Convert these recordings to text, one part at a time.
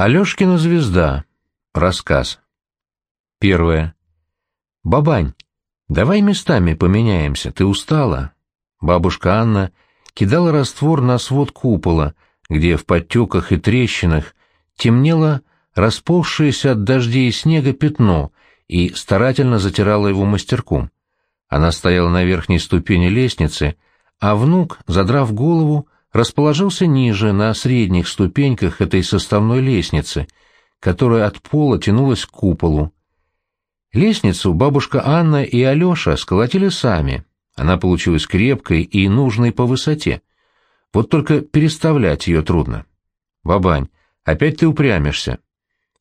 Алешкина звезда. Рассказ. Первое. Бабань, давай местами поменяемся, ты устала. Бабушка Анна кидала раствор на свод купола, где в подтеках и трещинах темнело расползшееся от дождей и снега пятно и старательно затирала его мастерком. Она стояла на верхней ступени лестницы, а внук, задрав голову, расположился ниже, на средних ступеньках этой составной лестницы, которая от пола тянулась к куполу. Лестницу бабушка Анна и Алеша сколотили сами. Она получилась крепкой и нужной по высоте. Вот только переставлять ее трудно. Бабань, опять ты упрямишься.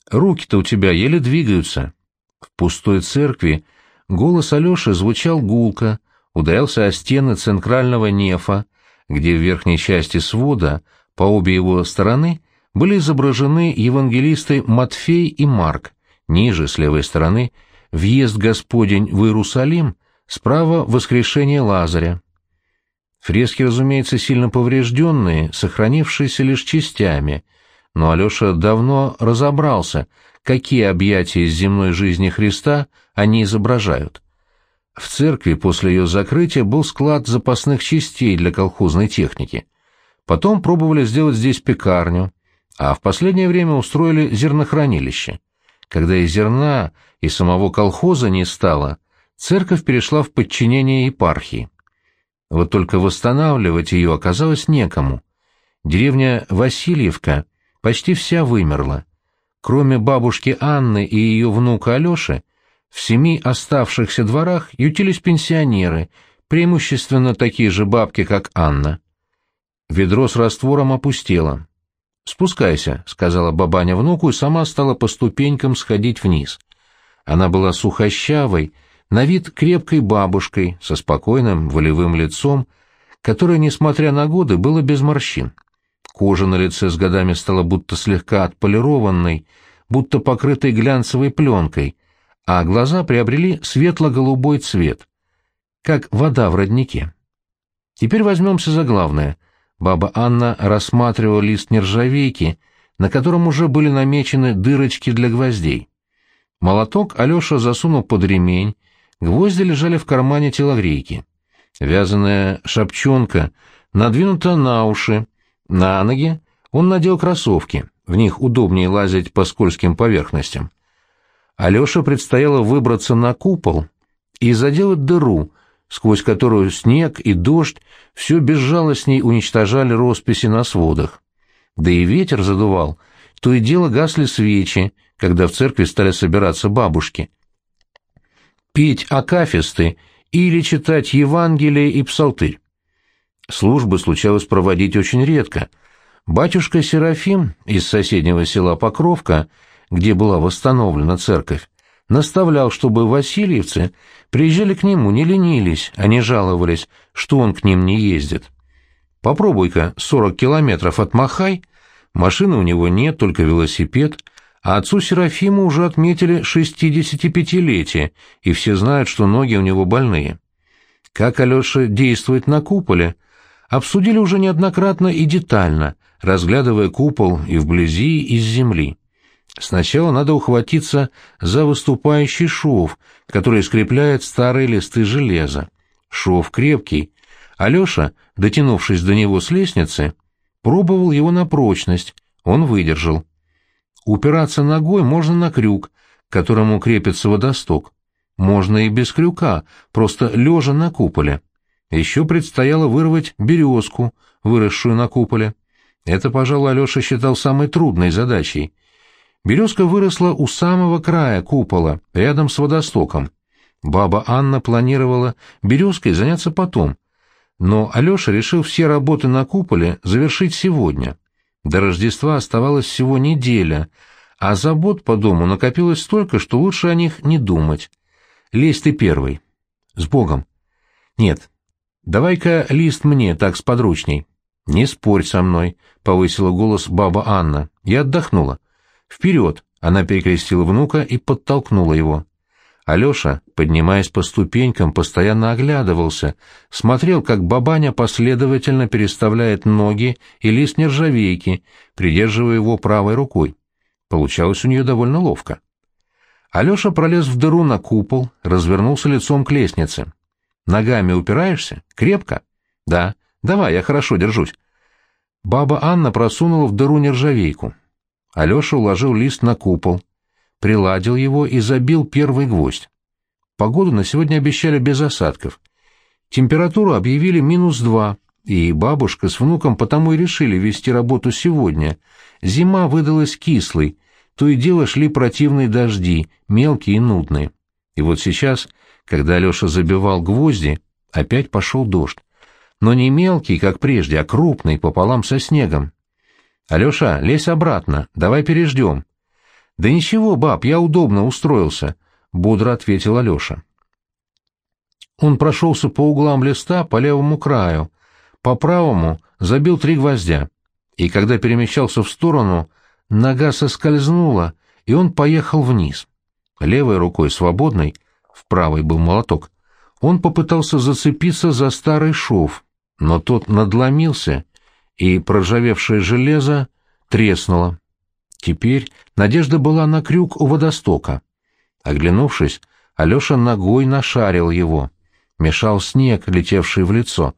Руки-то у тебя еле двигаются. В пустой церкви голос Алеши звучал гулко, ударялся о стены центрального нефа, где в верхней части свода, по обе его стороны, были изображены евангелисты Матфей и Марк, ниже, с левой стороны, въезд Господень в Иерусалим, справа воскрешение Лазаря. Фрески, разумеется, сильно поврежденные, сохранившиеся лишь частями, но Алеша давно разобрался, какие объятия из земной жизни Христа они изображают. В церкви после ее закрытия был склад запасных частей для колхозной техники. Потом пробовали сделать здесь пекарню, а в последнее время устроили зернохранилище. Когда и зерна, и самого колхоза не стало, церковь перешла в подчинение епархии. Вот только восстанавливать ее оказалось некому. Деревня Васильевка почти вся вымерла. Кроме бабушки Анны и ее внука Алеши, в семи оставшихся дворах ютились пенсионеры, преимущественно такие же бабки, как Анна. Ведро с раствором опустело. «Спускайся», — сказала бабаня внуку и сама стала по ступенькам сходить вниз. Она была сухощавой, на вид крепкой бабушкой, со спокойным волевым лицом, которое, несмотря на годы, было без морщин. Кожа на лице с годами стала будто слегка отполированной, будто покрытой глянцевой пленкой, а глаза приобрели светло-голубой цвет, как вода в роднике. Теперь возьмемся за главное. Баба Анна рассматривала лист нержавейки, на котором уже были намечены дырочки для гвоздей. Молоток Алеша засунул под ремень, гвозди лежали в кармане телогрейки. Вязаная шапчонка надвинута на уши, на ноги он надел кроссовки, в них удобнее лазить по скользким поверхностям. Алёше предстояло выбраться на купол и заделать дыру, сквозь которую снег и дождь все безжалостней уничтожали росписи на сводах. Да и ветер задувал, то и дело гасли свечи, когда в церкви стали собираться бабушки. Петь акафисты или читать Евангелие и Псалтырь. Службы случалось проводить очень редко. Батюшка Серафим из соседнего села Покровка – где была восстановлена церковь, наставлял, чтобы васильевцы приезжали к нему, не ленились, а не жаловались, что он к ним не ездит. Попробуй-ка 40 километров отмахай, машины у него нет, только велосипед, а отцу Серафиму уже отметили 65-летие, и все знают, что ноги у него больные. Как Алеша действует на куполе, обсудили уже неоднократно и детально, разглядывая купол и вблизи, и с земли. Сначала надо ухватиться за выступающий шов, который скрепляет старые листы железа. Шов крепкий. Алеша, дотянувшись до него с лестницы, пробовал его на прочность, он выдержал. Упираться ногой можно на крюк, к которому крепится водосток. Можно и без крюка, просто лежа на куполе. Еще предстояло вырвать березку, выросшую на куполе. Это, пожалуй, Алеша считал самой трудной задачей — Березка выросла у самого края купола, рядом с водостоком. Баба Анна планировала березкой заняться потом, но Алеша решил все работы на куполе завершить сегодня. До Рождества оставалась всего неделя, а забот по дому накопилось столько, что лучше о них не думать. Лезь ты первый. С Богом. Нет. Давай-ка лист мне, так сподручней. Не спорь со мной, — повысила голос баба Анна. Я отдохнула. «Вперед!» — она перекрестила внука и подтолкнула его. Алеша, поднимаясь по ступенькам, постоянно оглядывался, смотрел, как бабаня последовательно переставляет ноги и лист нержавейки, придерживая его правой рукой. Получалось у нее довольно ловко. Алеша пролез в дыру на купол, развернулся лицом к лестнице. «Ногами упираешься? Крепко?» «Да. Давай, я хорошо держусь». Баба Анна просунула в дыру нержавейку. Алеша уложил лист на купол, приладил его и забил первый гвоздь. Погоду на сегодня обещали без осадков. Температуру объявили минус два, и бабушка с внуком потому и решили вести работу сегодня. Зима выдалась кислой, то и дело шли противные дожди, мелкие и нудные. И вот сейчас, когда Алеша забивал гвозди, опять пошел дождь. Но не мелкий, как прежде, а крупный, пополам со снегом. «Алеша, лезь обратно, давай переждем». «Да ничего, баб, я удобно устроился», — бодро ответил Алеша. Он прошелся по углам листа по левому краю, по правому забил три гвоздя, и когда перемещался в сторону, Нога соскользнула, и он поехал вниз. Левой рукой свободной, в правой был молоток, он попытался зацепиться за старый шов, но тот надломился, и проржавевшее железо треснуло. Теперь надежда была на крюк у водостока. Оглянувшись, Алеша ногой нашарил его. Мешал снег, летевший в лицо.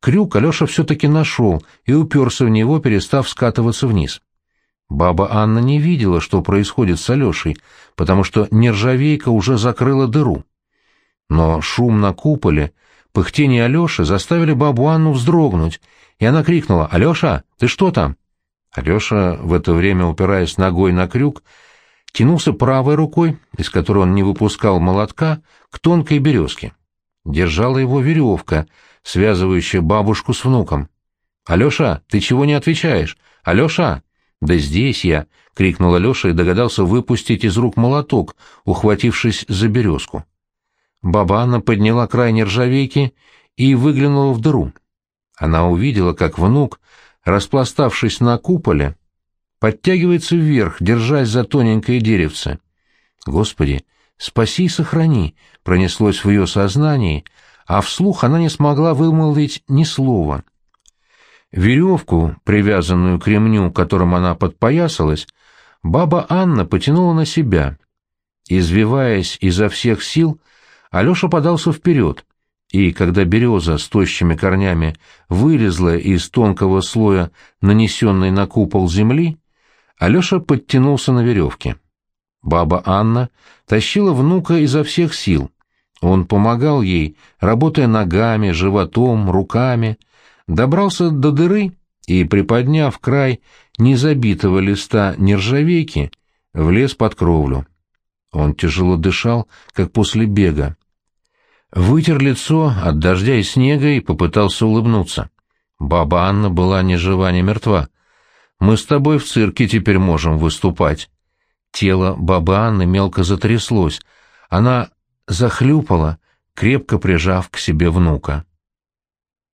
Крюк Алеша все-таки нашел и уперся в него, перестав скатываться вниз. Баба Анна не видела, что происходит с Алешей, потому что нержавейка уже закрыла дыру. Но шум на куполе, пыхтение Алеши заставили бабу Анну вздрогнуть, и она крикнула «Алеша, ты что там?» Алеша, в это время упираясь ногой на крюк, тянулся правой рукой, из которой он не выпускал молотка, к тонкой березке. Держала его веревка, связывающая бабушку с внуком. «Алеша, ты чего не отвечаешь? Алеша!» «Да здесь я!» — крикнул Алеша и догадался выпустить из рук молоток, ухватившись за березку. Баба Анна подняла край нержавейки и выглянула в дыру. Она увидела, как внук, распластавшись на куполе, подтягивается вверх, держась за тоненькое деревце. «Господи, спаси и сохрани!» — пронеслось в ее сознании, а вслух она не смогла вымолвить ни слова — Веревку, привязанную к ремню, которым она подпоясалась, баба Анна потянула на себя. Извиваясь изо всех сил, Алеша подался вперед, и когда береза с тощими корнями вылезла из тонкого слоя, нанесенной на купол земли, Алеша подтянулся на веревке. Баба Анна тащила внука изо всех сил. Он помогал ей, работая ногами, животом, руками, добрался до дыры и, приподняв край незабитого листа нержавейки, влез под кровлю. Он тяжело дышал, как после бега. Вытер лицо от дождя и снега и попытался улыбнуться. Баба Анна была ни жива, ни мертва. Мы с тобой в цирке теперь можем выступать. Тело бабы Анны мелко затряслось. Она захлюпала, крепко прижав к себе внука.